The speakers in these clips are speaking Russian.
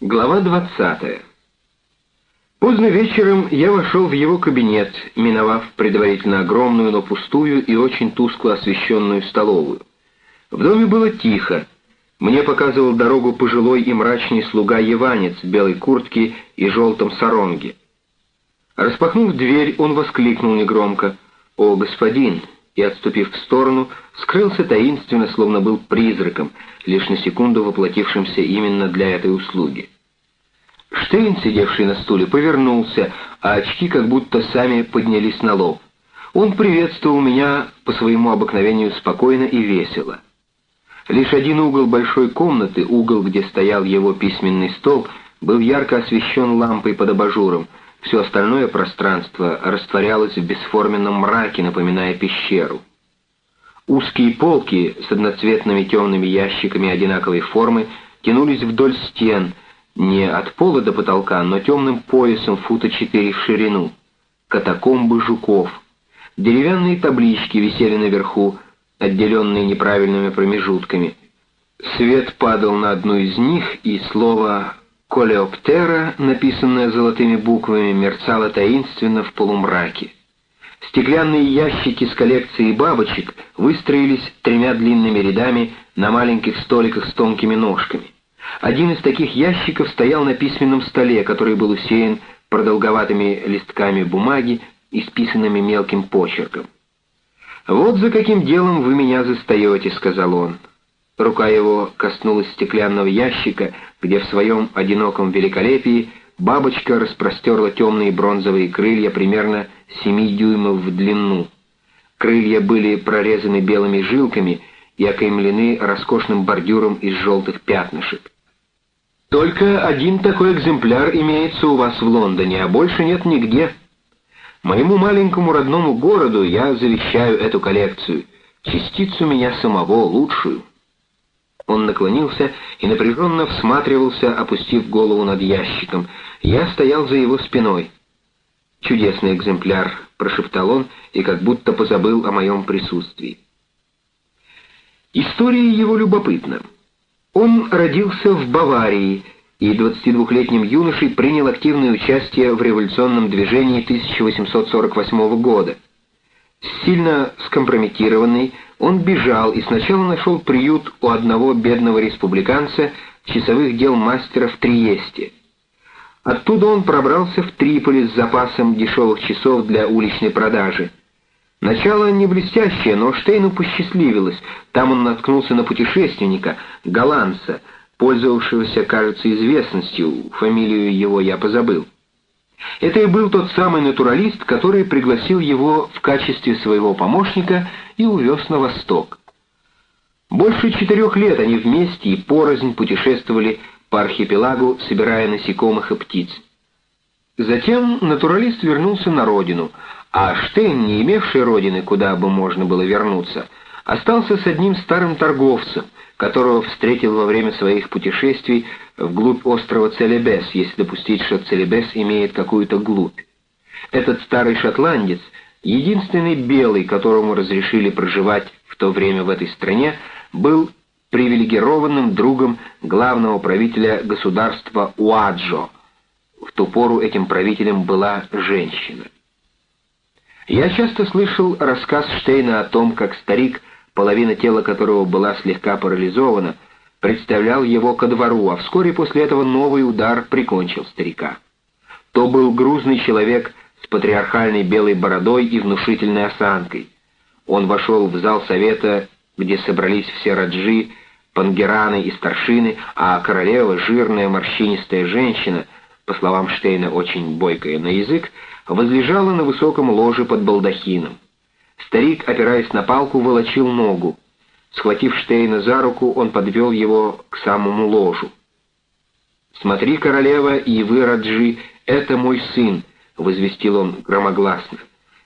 Глава 20. Поздно вечером я вошел в его кабинет, миновав предварительно огромную, но пустую и очень тускло освещенную столовую. В доме было тихо. Мне показывал дорогу пожилой и мрачный слуга-еванец в белой куртке и желтом саронге. Распахнув дверь, он воскликнул негромко «О, господин!» И, отступив в сторону, скрылся таинственно, словно был призраком, лишь на секунду воплотившимся именно для этой услуги. Штейн, сидевший на стуле, повернулся, а очки как будто сами поднялись на лоб. Он приветствовал меня по своему обыкновению спокойно и весело. Лишь один угол большой комнаты, угол, где стоял его письменный стол, был ярко освещен лампой под абажуром. Все остальное пространство растворялось в бесформенном мраке, напоминая пещеру. Узкие полки с одноцветными темными ящиками одинаковой формы тянулись вдоль стен — не от пола до потолка, но темным поясом фута четыре в ширину. Катакомбы жуков. Деревянные таблички висели наверху, отделенные неправильными промежутками. Свет падал на одну из них, и слово «колеоптера», написанное золотыми буквами, мерцало таинственно в полумраке. Стеклянные ящики с коллекцией бабочек выстроились тремя длинными рядами на маленьких столиках с тонкими ножками. Один из таких ящиков стоял на письменном столе, который был усеян продолговатыми листками бумаги, исписанными мелким почерком. «Вот за каким делом вы меня застаете», — сказал он. Рука его коснулась стеклянного ящика, где в своем одиноком великолепии бабочка распростерла темные бронзовые крылья примерно семи дюймов в длину. Крылья были прорезаны белыми жилками и окаймлены роскошным бордюром из желтых пятнышек. Только один такой экземпляр имеется у вас в Лондоне, а больше нет нигде. Моему маленькому родному городу я завещаю эту коллекцию, частицу меня самого, лучшую». Он наклонился и напряженно всматривался, опустив голову над ящиком. Я стоял за его спиной. «Чудесный экземпляр», — прошептал он и как будто позабыл о моем присутствии. История его любопытна. Он родился в Баварии и 22-летним юношей принял активное участие в революционном движении 1848 года. Сильно скомпрометированный, он бежал и сначала нашел приют у одного бедного республиканца, часовых дел мастера в Триесте. Оттуда он пробрался в Триполи с запасом дешевых часов для уличной продажи. Начало не блестящее, но Штейну посчастливилось. Там он наткнулся на путешественника, голландца, пользовавшегося, кажется, известностью, фамилию его я позабыл. Это и был тот самый натуралист, который пригласил его в качестве своего помощника и увез на восток. Больше четырех лет они вместе и порознь путешествовали по архипелагу, собирая насекомых и птиц. Затем натуралист вернулся на родину, а Штейн, не имевший родины, куда бы можно было вернуться, остался с одним старым торговцем, которого встретил во время своих путешествий вглубь острова Целебес, если допустить, что Целебес имеет какую-то глубь. Этот старый шотландец, единственный белый, которому разрешили проживать в то время в этой стране, был привилегированным другом главного правителя государства Уаджо. В ту пору этим правителем была женщина. Я часто слышал рассказ Штейна о том, как старик, половина тела которого была слегка парализована, представлял его ко двору, а вскоре после этого новый удар прикончил старика. То был грузный человек с патриархальной белой бородой и внушительной осанкой. Он вошел в зал совета, где собрались все раджи, пангераны и старшины, а королева, жирная морщинистая женщина, по словам Штейна, очень бойкая на язык, возлежала на высоком ложе под балдахином. Старик, опираясь на палку, волочил ногу. Схватив Штейна за руку, он подвел его к самому ложу. «Смотри, королева, и вы, Раджи, это мой сын», — возвестил он громогласно.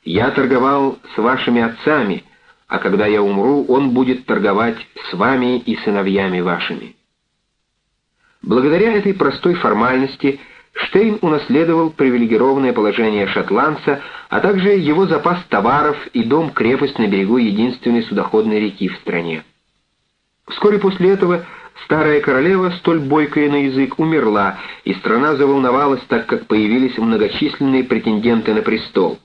«Я торговал с вашими отцами, а когда я умру, он будет торговать с вами и сыновьями вашими». Благодаря этой простой формальности Штейн унаследовал привилегированное положение шотландца, а также его запас товаров и дом-крепость на берегу единственной судоходной реки в стране. Вскоре после этого Старая королева, столь бойкая на язык, умерла, и страна заволновалась, так как появились многочисленные претенденты на престол.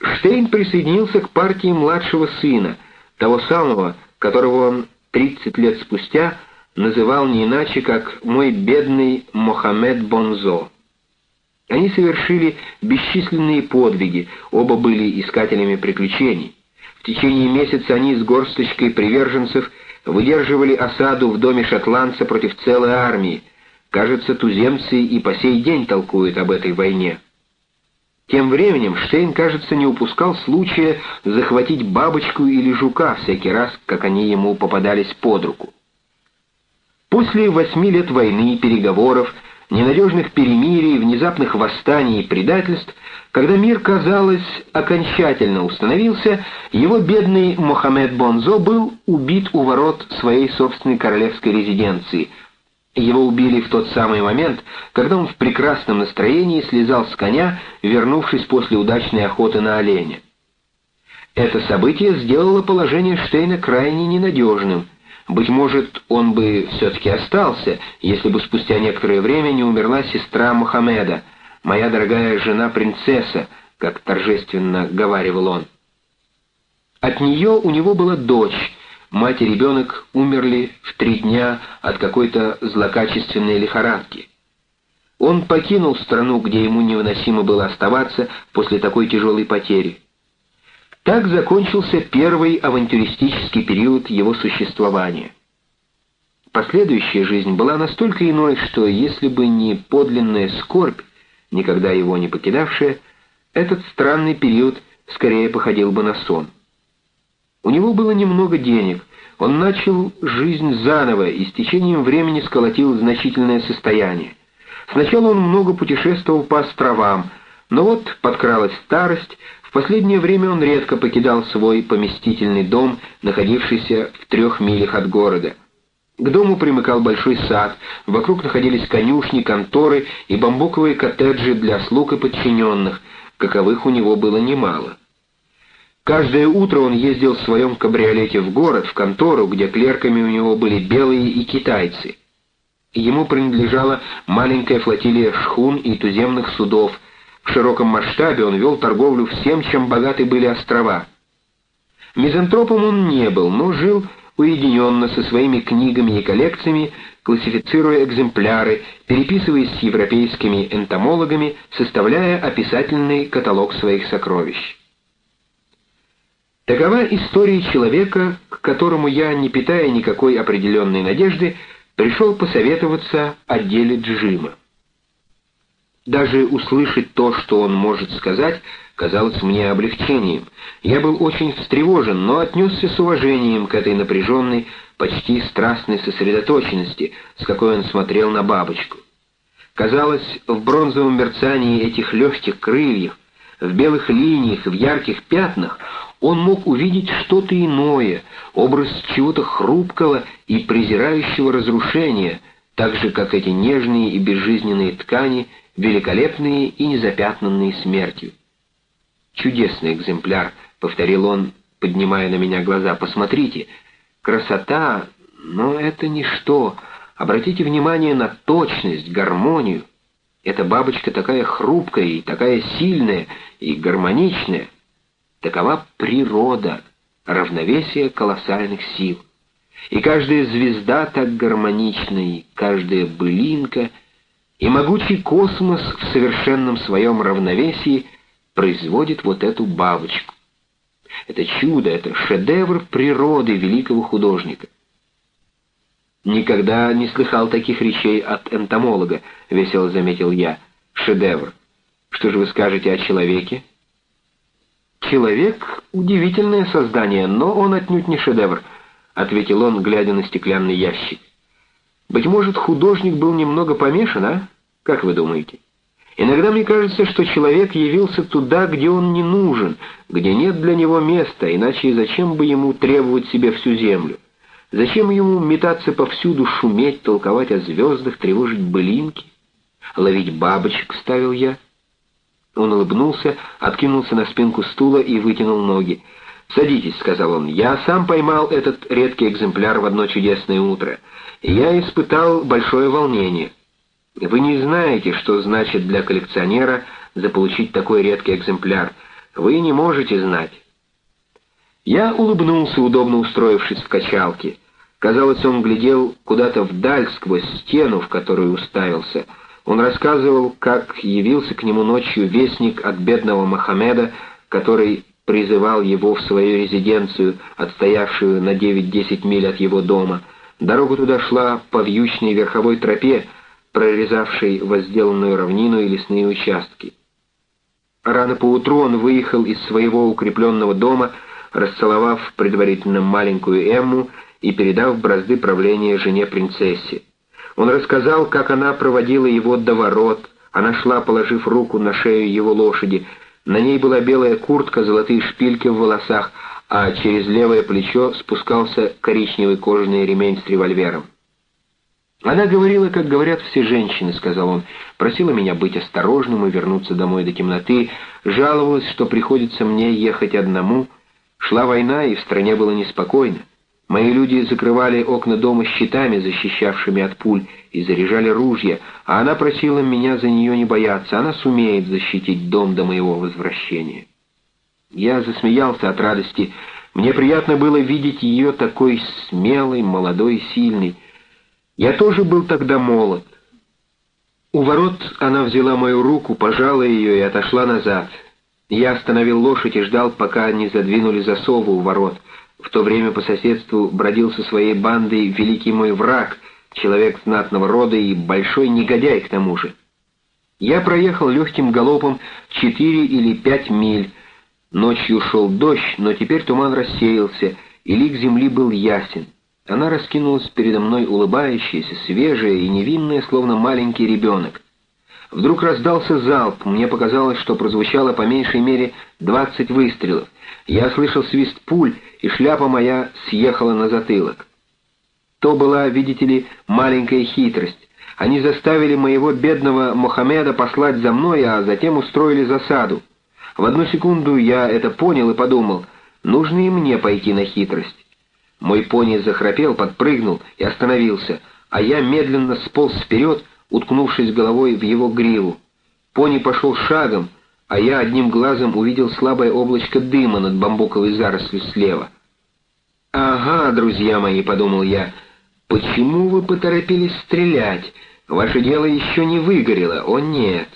Штейн присоединился к партии младшего сына, того самого, которого он 30 лет спустя называл не иначе, как «мой бедный Мохаммед Бонзо». Они совершили бесчисленные подвиги, оба были искателями приключений. В течение месяца они с горсточкой приверженцев выдерживали осаду в доме шотландца против целой армии. Кажется, туземцы и по сей день толкуют об этой войне. Тем временем Штейн, кажется, не упускал случая захватить бабочку или жука всякий раз, как они ему попадались под руку. После восьми лет войны, переговоров, ненадежных перемирий, внезапных восстаний и предательств, когда мир, казалось, окончательно установился, его бедный Мохаммед Бонзо был убит у ворот своей собственной королевской резиденции. Его убили в тот самый момент, когда он в прекрасном настроении слезал с коня, вернувшись после удачной охоты на оленя. Это событие сделало положение Штейна крайне ненадежным — быть может, он бы все-таки остался, если бы спустя некоторое время не умерла сестра Мухаммеда, моя дорогая жена-принцесса, как торжественно говаривал он. От нее у него была дочь, мать и ребенок умерли в три дня от какой-то злокачественной лихорадки. Он покинул страну, где ему невыносимо было оставаться после такой тяжелой потери. Так закончился первый авантюристический период его существования. Последующая жизнь была настолько иной, что если бы не подлинная скорбь, никогда его не покидавшая, этот странный период скорее походил бы на сон. У него было немного денег, он начал жизнь заново и с течением времени сколотил значительное состояние. Сначала он много путешествовал по островам, но вот подкралась старость, в последнее время он редко покидал свой поместительный дом, находившийся в трех милях от города. К дому примыкал большой сад, вокруг находились конюшни, конторы и бамбуковые коттеджи для слуг и подчиненных, каковых у него было немало. Каждое утро он ездил в своем кабриолете в город, в контору, где клерками у него были белые и китайцы. Ему принадлежала маленькая флотилия шхун и туземных судов — в широком масштабе он вел торговлю всем, чем богаты были острова. Мизантропом он не был, но жил уединенно со своими книгами и коллекциями, классифицируя экземпляры, переписываясь с европейскими энтомологами, составляя описательный каталог своих сокровищ. Такова история человека, к которому я, не питая никакой определенной надежды, пришел посоветоваться о деле Джима. Даже услышать то, что он может сказать, казалось мне облегчением. Я был очень встревожен, но отнесся с уважением к этой напряженной, почти страстной сосредоточенности, с какой он смотрел на бабочку. Казалось, в бронзовом мерцании этих легких крыльев, в белых линиях, в ярких пятнах он мог увидеть что-то иное, образ чего-то хрупкого и презирающего разрушения, так же, как эти нежные и безжизненные ткани — великолепные и незапятнанные смертью. «Чудесный экземпляр», — повторил он, поднимая на меня глаза, — «посмотрите, красота, но это ничто. Обратите внимание на точность, гармонию. Эта бабочка такая хрупкая и такая сильная и гармоничная. Такова природа, равновесие колоссальных сил. И каждая звезда так гармонична, и каждая былинка — и могучий космос в совершенном своем равновесии производит вот эту бабочку. Это чудо, это шедевр природы великого художника. «Никогда не слыхал таких речей от энтомолога», — весело заметил я. «Шедевр. Что же вы скажете о человеке?» «Человек — удивительное создание, но он отнюдь не шедевр», — ответил он, глядя на стеклянный ящик. Быть может, художник был немного помешан, а? Как вы думаете? Иногда мне кажется, что человек явился туда, где он не нужен, где нет для него места, иначе зачем бы ему требовать себе всю землю? Зачем ему метаться повсюду, шуметь, толковать о звездах, тревожить былинки? Ловить бабочек, ставил я. Он улыбнулся, откинулся на спинку стула и вытянул ноги. «Садитесь», — сказал он. «Я сам поймал этот редкий экземпляр в одно чудесное утро, я испытал большое волнение. Вы не знаете, что значит для коллекционера заполучить такой редкий экземпляр. Вы не можете знать». Я улыбнулся, удобно устроившись в качалке. Казалось, он глядел куда-то вдаль сквозь стену, в которую уставился. Он рассказывал, как явился к нему ночью вестник от бедного Мохаммеда, который призывал его в свою резиденцию, отстоявшую на 9-10 миль от его дома. Дорога туда шла по вьючной верховой тропе, прорезавшей возделанную равнину и лесные участки. Рано поутру он выехал из своего укрепленного дома, расцеловав предварительно маленькую Эмму и передав бразды правления жене-принцессе. Он рассказал, как она проводила его до ворот, она шла, положив руку на шею его лошади, на ней была белая куртка, золотые шпильки в волосах, а через левое плечо спускался коричневый кожаный ремень с револьвером. «Она говорила, как говорят все женщины», — сказал он, просила меня быть осторожным и вернуться домой до темноты, жаловалась, что приходится мне ехать одному. Шла война, и в стране было неспокойно. Мои люди закрывали окна дома щитами, защищавшими от пуль, и заряжали ружья, а она просила меня за нее не бояться, она сумеет защитить дом до моего возвращения. Я засмеялся от радости. Мне приятно было видеть ее такой смелой, молодой и сильной. Я тоже был тогда молод. У ворот она взяла мою руку, пожала ее и отошла назад. Я остановил лошадь и ждал, пока не задвинули засовы у ворот — в то время по соседству бродил со своей бандой великий мой враг, человек знатного рода и большой негодяй к тому же. Я проехал легким галопом четыре или пять миль. Ночью шел дождь, но теперь туман рассеялся, и лик земли был ясен. Она раскинулась передо мной улыбающаяся, свежая и невинная, словно маленький ребенок. Вдруг раздался залп, мне показалось, что прозвучало по меньшей мере двадцать выстрелов. Я слышал свист пуль, и шляпа моя съехала на затылок. То была, видите ли, маленькая хитрость. Они заставили моего бедного Мохаммеда послать за мной, а затем устроили засаду. В одну секунду я это понял и подумал, нужно и мне пойти на хитрость. Мой пони захрапел, подпрыгнул и остановился, а я медленно сполз вперед, уткнувшись головой в его гриву. Пони пошел шагом, а я одним глазом увидел слабое облачко дыма над бамбуковой зарослью слева. «Ага, друзья мои», — подумал я, — «почему вы поторопились стрелять? Ваше дело еще не выгорело, о нет».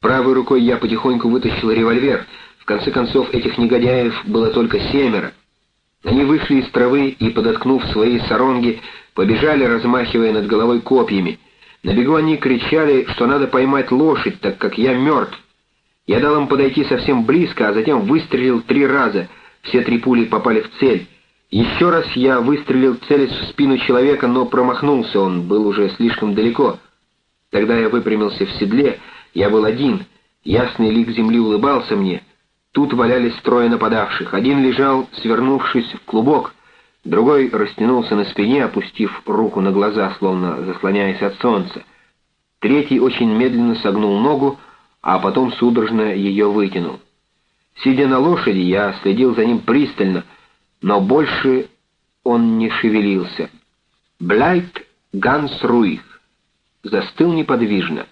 Правой рукой я потихоньку вытащил револьвер. В конце концов, этих негодяев было только семеро. Они вышли из травы и, подоткнув свои саронги, побежали, размахивая над головой копьями — на бегу они кричали, что надо поймать лошадь, так как я мертв. Я дал им подойти совсем близко, а затем выстрелил три раза. Все три пули попали в цель. Еще раз я выстрелил, целясь в спину человека, но промахнулся, он был уже слишком далеко. Тогда я выпрямился в седле, я был один. Ясный лик земли улыбался мне. Тут валялись трое нападавших. Один лежал, свернувшись в клубок, Другой растянулся на спине, опустив руку на глаза, словно заслоняясь от солнца. Третий очень медленно согнул ногу, а потом судорожно ее вытянул. Сидя на лошади, я следил за ним пристально, но больше он не шевелился. Блайт Ганс Руих застыл неподвижно.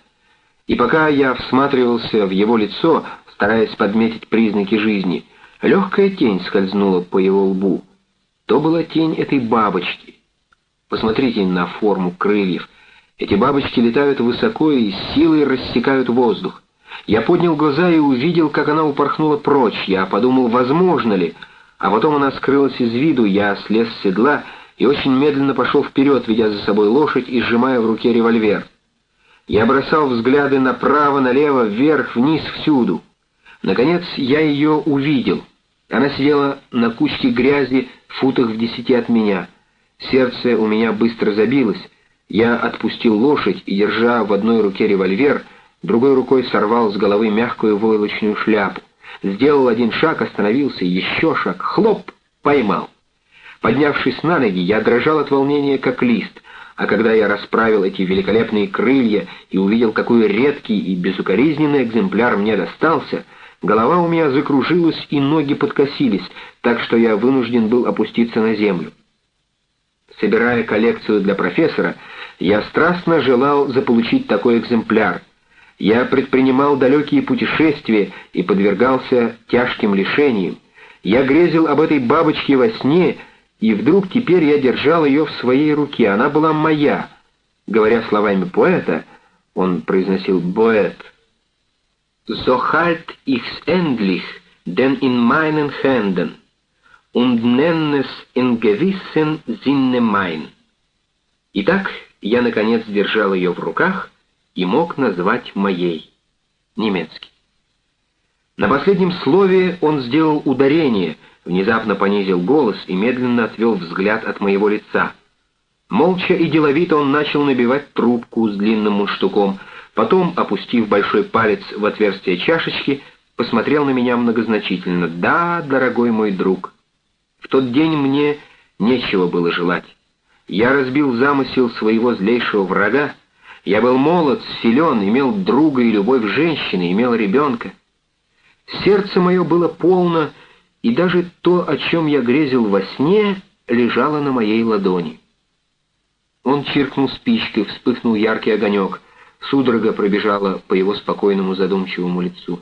И пока я всматривался в его лицо, стараясь подметить признаки жизни, легкая тень скользнула по его лбу — то была тень этой бабочки. Посмотрите на форму крыльев. Эти бабочки летают высоко и силой рассекают воздух. Я поднял глаза и увидел, как она упорхнула прочь. Я подумал, возможно ли. А потом она скрылась из виду, я слез с седла и очень медленно пошел вперед, ведя за собой лошадь и сжимая в руке револьвер. Я бросал взгляды направо, налево, вверх, вниз, всюду. Наконец я ее увидел — она сидела на кучке грязи в футах в десяти от меня. Сердце у меня быстро забилось. Я отпустил лошадь и, держа в одной руке револьвер, другой рукой сорвал с головы мягкую войлочную шляпу. Сделал один шаг, остановился, еще шаг, хлоп, поймал. Поднявшись на ноги, я дрожал от волнения, как лист, а когда я расправил эти великолепные крылья и увидел, какой редкий и безукоризненный экземпляр мне достался — Голова у меня закружилась и ноги подкосились, так что я вынужден был опуститься на землю. Собирая коллекцию для профессора, я страстно желал заполучить такой экземпляр. Я предпринимал далекие путешествия и подвергался тяжким лишениям. Я грезил об этой бабочке во сне, и вдруг теперь я держал ее в своей руке. Она была моя. Говоря словами поэта, он произносил «боэт». «So halt ich's endlich, denn in meinen Händen» und nenn es in gewissen Sinne mein. Итак, я, наконец, держал ее в руках и мог назвать моей. Немецкий. На последнем слове он сделал ударение, внезапно понизил голос и медленно отвел взгляд от моего лица. Молча и деловито он начал набивать трубку с длинным мундштуком, потом, опустив большой палец в отверстие чашечки, посмотрел на меня многозначительно. «Да, дорогой мой друг, в тот день мне нечего было желать. Я разбил замысел своего злейшего врага. Я был молод, силен, имел друга и любовь женщины, имел ребенка. Сердце мое было полно, и даже то, о чем я грезил во сне, лежало на моей ладони. Он чиркнул спичкой, вспыхнул яркий огонек. Судорога пробежала по его спокойному задумчивому лицу.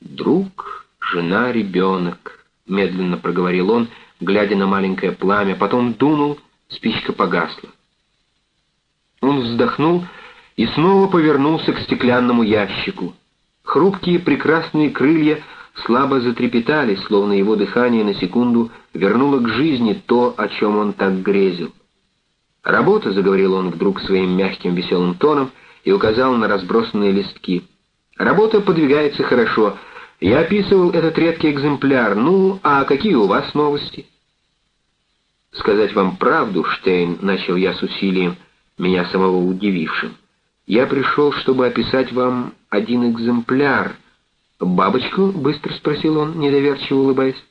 «Друг, жена, ребенок», — медленно проговорил он, глядя на маленькое пламя, потом дунул, спичка погасла. Он вздохнул и снова повернулся к стеклянному ящику. Хрупкие прекрасные крылья слабо затрепетали, словно его дыхание на секунду вернуло к жизни то, о чем он так грезил. «Работа», — заговорил он вдруг своим мягким веселым тоном и указал на разбросанные листки. «Работа подвигается хорошо, я описывал этот редкий экземпляр. Ну, а какие у вас новости? Сказать вам правду, Штейн, начал я с усилием, меня самого удивившим. Я пришел, чтобы описать вам один экземпляр. Бабочку? Быстро спросил он, недоверчиво улыбаясь.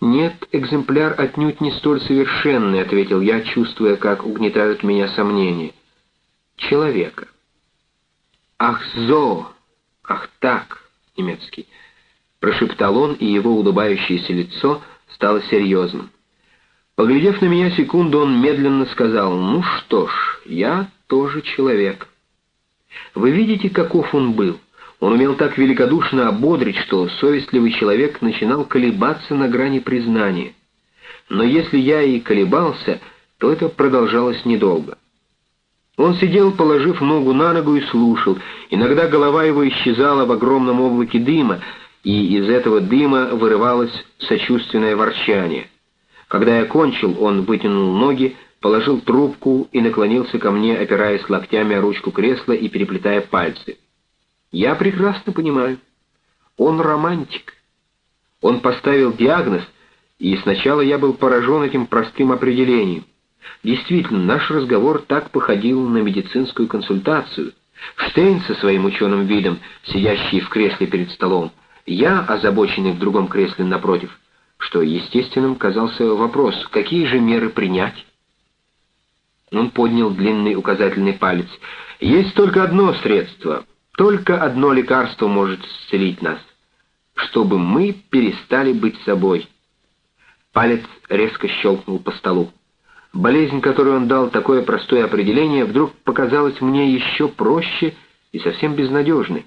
«Нет, экземпляр отнюдь не столь совершенный», — ответил я, чувствуя, как угнетают меня сомнения. «Человека». «Ах, зо! Ах, так!» немецкий. Прошептал он, и его улыбающееся лицо стало серьезным. Поглядев на меня секунду, он медленно сказал, «Ну что ж, я тоже человек». Вы видите, каков он был? Он умел так великодушно ободрить, что совестливый человек начинал колебаться на грани признания. Но если я и колебался, то это продолжалось недолго. Он сидел, положив ногу на ногу и слушал. Иногда голова его исчезала в огромном облаке дыма, и из этого дыма вырывалось сочувственное ворчание. Когда я кончил, он вытянул ноги, положил трубку и наклонился ко мне, опираясь локтями о ручку кресла и переплетая пальцы. Я прекрасно понимаю. Он романтик. Он поставил диагноз, и сначала я был поражен этим простым определением. Действительно, наш разговор так походил на медицинскую консультацию. Штейн со своим ученым видом, сидящий в кресле перед столом, я, озабоченный в другом кресле напротив, что естественным казался вопрос, какие же меры принять? Он поднял длинный указательный палец. «Есть только одно средство, только одно лекарство может исцелить нас, чтобы мы перестали быть собой». Палец резко щелкнул по столу. Болезнь, которой он дал такое простое определение, вдруг показалась мне еще проще и совсем безнадежной.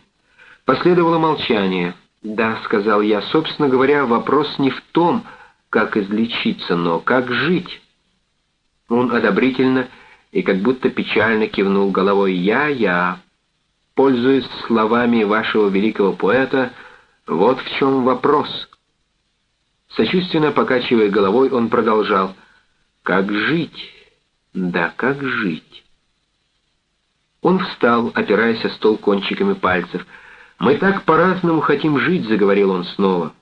Последовало молчание. «Да», — сказал я, — «собственно говоря, вопрос не в том, как излечиться, но как жить». Он одобрительно и как будто печально кивнул головой «Я, я». Пользуясь словами вашего великого поэта, вот в чем вопрос. Сочувственно покачивая головой, он продолжал — как жить? Да, как жить? Он встал, опираясь о стол кончиками пальцев. «Мы так по-разному хотим жить», — заговорил он снова.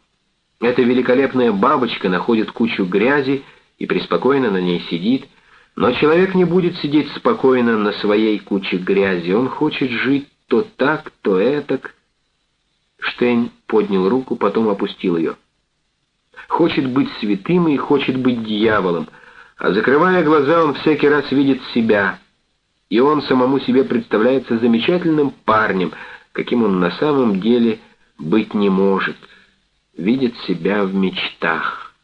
«Эта великолепная бабочка находит кучу грязи и преспокойно на ней сидит, но человек не будет сидеть спокойно на своей куче грязи. Он хочет жить то так, то этак». Штейн поднял руку, потом опустил ее. «Хочет быть святым и хочет быть дьяволом», а закрывая глаза, он всякий раз видит себя, и он самому себе представляется замечательным парнем, каким он на самом деле быть не может, видит себя в мечтах.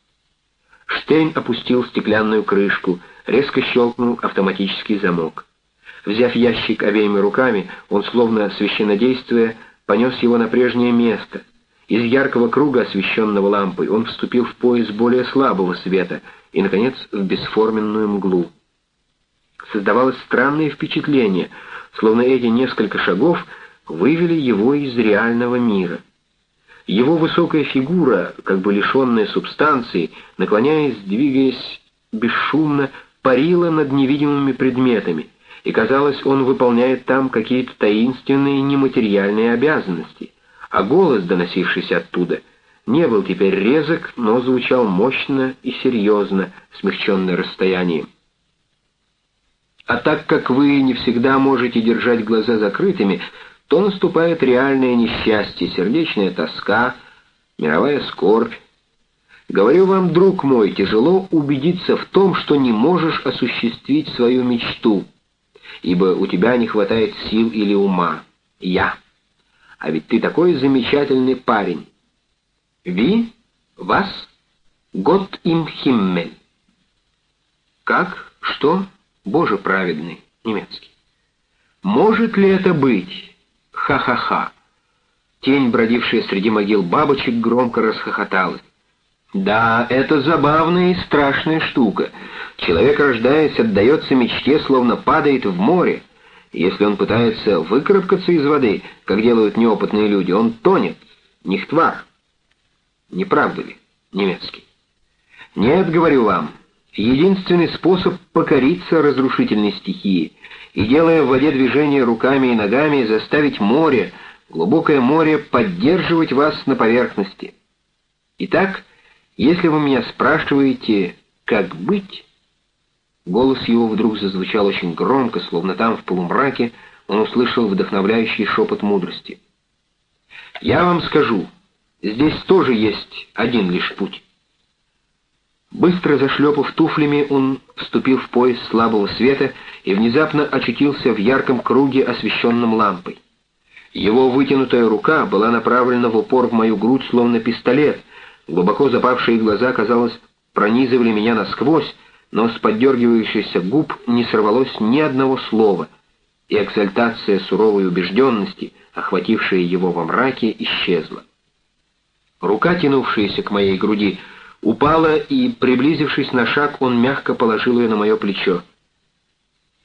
Штейн опустил стеклянную крышку, резко щелкнул автоматический замок. Взяв ящик обеими руками, он, словно священнодействуя, понес его на прежнее место. Из яркого круга, освещенного лампой, он вступил в пояс более слабого света и, наконец, в бесформенную мглу. Создавалось странное впечатление, словно эти несколько шагов вывели его из реального мира. Его высокая фигура, как бы лишенная субстанции, наклоняясь, двигаясь бесшумно, парила над невидимыми предметами, и, казалось, он выполняет там какие-то таинственные нематериальные обязанности, а голос, доносившийся оттуда, не был теперь резок, но звучал мощно и серьезно, смягченный расстоянием. А так как вы не всегда можете держать глаза закрытыми, то наступает реальное несчастье, сердечная тоска, мировая скорбь. Говорю вам, друг мой, тяжело убедиться в том, что не можешь осуществить свою мечту, ибо у тебя не хватает сил или ума. Я. А ведь ты такой замечательный парень. Ви? Вас? Год им химмель. Как? Что? Боже праведный. Немецкий. Может ли это быть? Ха-ха-ха. Тень, бродившая среди могил бабочек, громко расхохоталась. Да, это забавная и страшная штука. Человек, рождаясь, отдается мечте, словно падает в море. Если он пытается выкарабкаться из воды, как делают неопытные люди, он тонет. Нихтвар. Не правда ли, немецкий? Нет, говорю вам, единственный способ покориться разрушительной стихии и, делая в воде движения руками и ногами, заставить море, глубокое море, поддерживать вас на поверхности. Итак, если вы меня спрашиваете, как быть, голос его вдруг зазвучал очень громко, словно там, в полумраке, он услышал вдохновляющий шепот мудрости. «Я вам скажу, здесь тоже есть один лишь путь». Быстро зашлепав туфлями, он вступил в пояс слабого света и внезапно очутился в ярком круге, освещенном лампой. Его вытянутая рука была направлена в упор в мою грудь, словно пистолет — Глубоко запавшие глаза, казалось, пронизывали меня насквозь, но с поддергивающихся губ не сорвалось ни одного слова, и экзальтация суровой убежденности, охватившая его во мраке, исчезла. Рука, тянувшаяся к моей груди, упала, и, приблизившись на шаг, он мягко положил ее на мое плечо.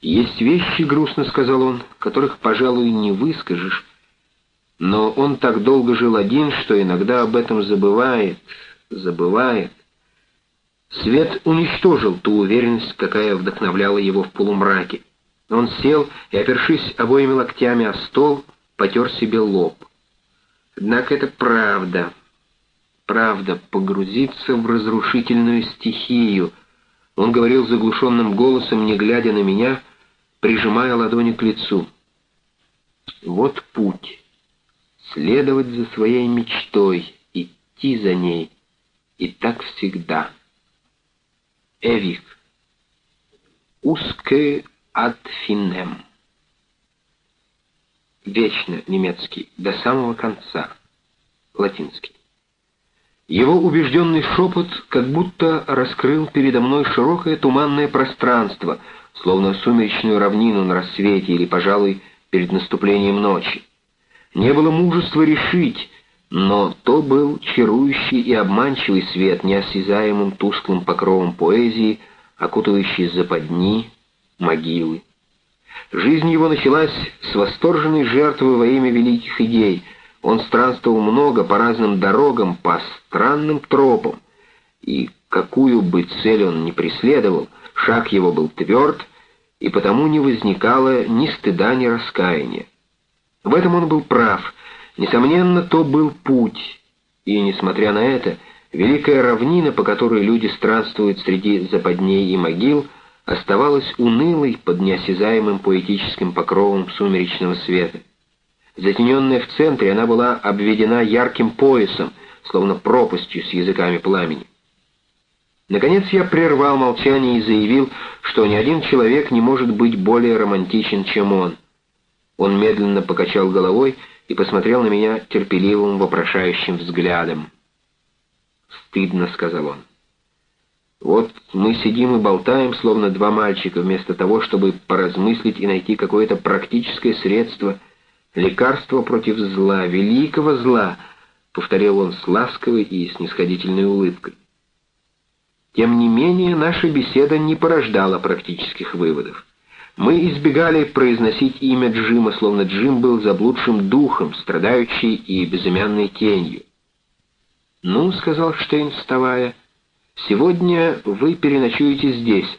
«Есть вещи, — грустно сказал он, — которых, пожалуй, не выскажешь, но он так долго жил один, что иногда об этом забывает, забывает. Свет уничтожил ту уверенность, какая вдохновляла его в полумраке. Он сел и, опершись обоими локтями о стол, потер себе лоб. Однако это правда. Правда, погрузиться в разрушительную стихию. Он говорил заглушенным голосом, не глядя на меня, прижимая ладони к лицу. Вот путь следовать за своей мечтой, идти за ней, и так всегда. Эвик. Узке ад финем. Вечно немецкий, до самого конца. Латинский. Его убежденный шепот как будто раскрыл передо мной широкое туманное пространство, словно сумеречную равнину на рассвете или, пожалуй, перед наступлением ночи. Не было мужества решить, но то был чарующий и обманчивый свет, неосязаемым тусклым покровом поэзии, окутывающий западни, могилы. Жизнь его началась с восторженной жертвы во имя великих идей. Он странствовал много по разным дорогам, по странным тропам. И какую бы цель он ни преследовал, шаг его был тверд, и потому не возникало ни стыда, ни раскаяния. В этом он был прав. Несомненно, то был путь. И, несмотря на это, великая равнина, по которой люди странствуют среди западней и могил, оставалась унылой под неосязаемым поэтическим покровом сумеречного света. Затененная в центре, она была обведена ярким поясом, словно пропастью с языками пламени. Наконец я прервал молчание и заявил, что ни один человек не может быть более романтичен, чем он — он медленно покачал головой и посмотрел на меня терпеливым, вопрошающим взглядом. «Стыдно», — сказал он. «Вот мы сидим и болтаем, словно два мальчика, вместо того, чтобы поразмыслить и найти какое-то практическое средство, лекарство против зла, великого зла», — повторил он с ласковой и снисходительной улыбкой. Тем не менее, наша беседа не порождала практических выводов. Мы избегали произносить имя Джима, словно Джим был заблудшим духом, страдающий и безымянной тенью. «Ну», — сказал Штейн, вставая, — «сегодня вы переночуете здесь,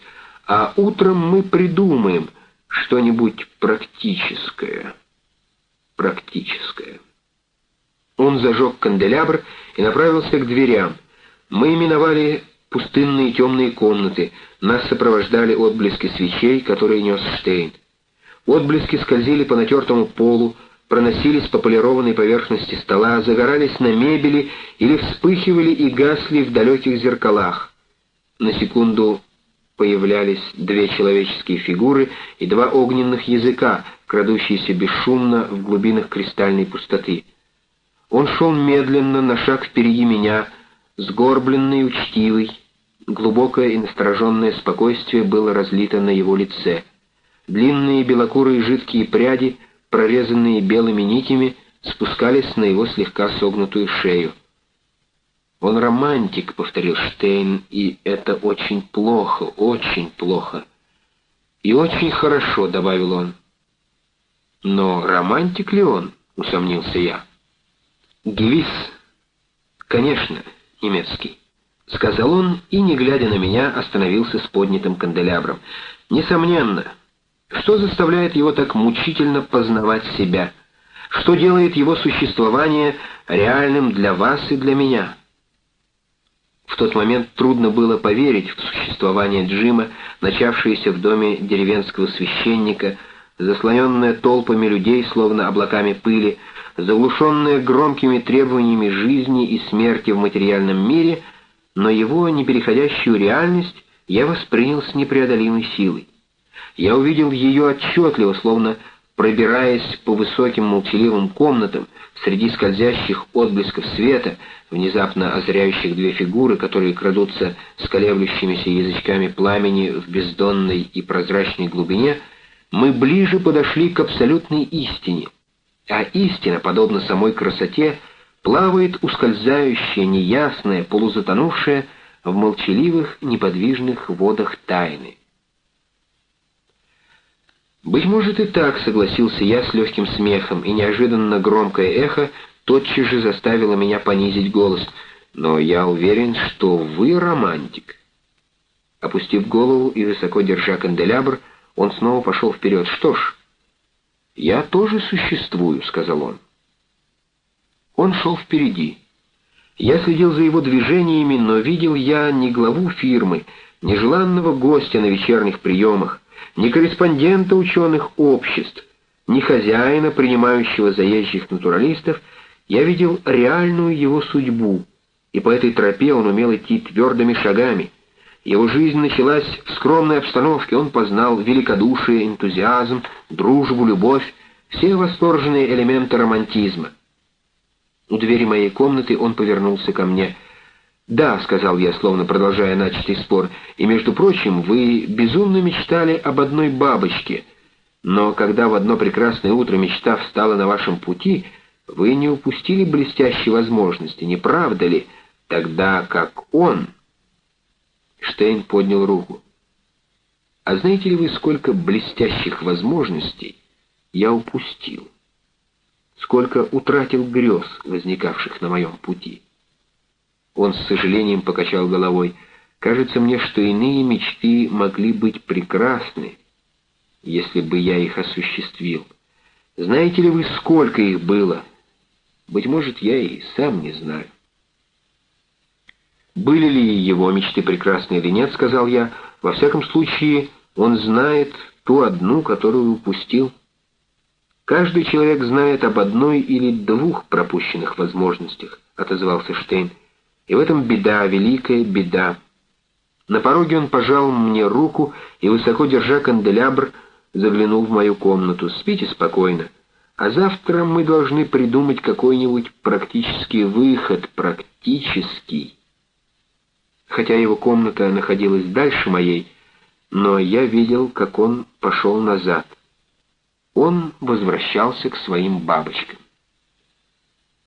а утром мы придумаем что-нибудь практическое». Практическое. Он зажег канделябр и направился к дверям. Мы именовали пустынные темные комнаты, нас сопровождали отблески свечей, которые нес Штейн. Отблески скользили по натертому полу, проносились по полированной поверхности стола, загорались на мебели или вспыхивали и гасли в далеких зеркалах. На секунду появлялись две человеческие фигуры и два огненных языка, крадущиеся бесшумно в глубинах кристальной пустоты. Он шел медленно, на шаг впереди меня, сгорбленный, учтивый. Глубокое и настороженное спокойствие было разлито на его лице. Длинные белокурые жидкие пряди, прорезанные белыми нитями, спускались на его слегка согнутую шею. «Он романтик», — повторил Штейн, — «и это очень плохо, очень плохо». «И очень хорошо», — добавил он. «Но романтик ли он?» — усомнился я. «Гевис, конечно, немецкий», — сказал он и, не глядя на меня, остановился с поднятым канделябром. «Несомненно. Что заставляет его так мучительно познавать себя? Что делает его существование реальным для вас и для меня?» В тот момент трудно было поверить в существование Джима, начавшееся в доме деревенского священника, заслоненное толпами людей, словно облаками пыли, заглушенное громкими требованиями жизни и смерти в материальном мире, но его непереходящую реальность я воспринял с непреодолимой силой. Я увидел ее отчетливо, словно пробираясь по высоким молчаливым комнатам среди скользящих отблесков света, внезапно озряющих две фигуры, которые крадутся с колеблющимися язычками пламени в бездонной и прозрачной глубине, мы ближе подошли к абсолютной истине — а истина, подобно самой красоте, плавает ускользающая, неясная, полузатонувшая в молчаливых, неподвижных водах тайны. Быть может и так, согласился я с легким смехом, и неожиданно громкое эхо тотчас же заставило меня понизить голос. Но я уверен, что вы романтик. Опустив голову и высоко держа канделябр, он снова пошел вперед. Что ж, «Я тоже существую», — сказал он. Он шел впереди. Я следил за его движениями, но видел я не главу фирмы, не желанного гостя на вечерних приемах, не корреспондента ученых обществ, не хозяина, принимающего заезжих натуралистов, я видел реальную его судьбу, и по этой тропе он умел идти твердыми шагами — его жизнь началась в скромной обстановке, он познал великодушие, энтузиазм, дружбу, любовь, все восторженные элементы романтизма. У двери моей комнаты он повернулся ко мне. «Да», — сказал я, словно продолжая начатый спор, «и, между прочим, вы безумно мечтали об одной бабочке, но когда в одно прекрасное утро мечта встала на вашем пути, вы не упустили блестящей возможности, не правда ли, тогда как он...» Штейн поднял руку. «А знаете ли вы, сколько блестящих возможностей я упустил? Сколько утратил грез, возникавших на моем пути?» Он с сожалением покачал головой. «Кажется мне, что иные мечты могли быть прекрасны, если бы я их осуществил. Знаете ли вы, сколько их было? Быть может, я и сам не знаю». Были ли его мечты прекрасны или нет, сказал я, во всяком случае он знает ту одну, которую упустил. Каждый человек знает об одной или двух пропущенных возможностях, отозвался Штейн. И в этом беда, великая беда. На пороге он пожал мне руку и, высоко держа канделябр, заглянул в мою комнату. «Спите спокойно. А завтра мы должны придумать какой-нибудь практический выход, практический. Хотя его комната находилась дальше моей, но я видел, как он пошел назад. Он возвращался к своим бабочкам.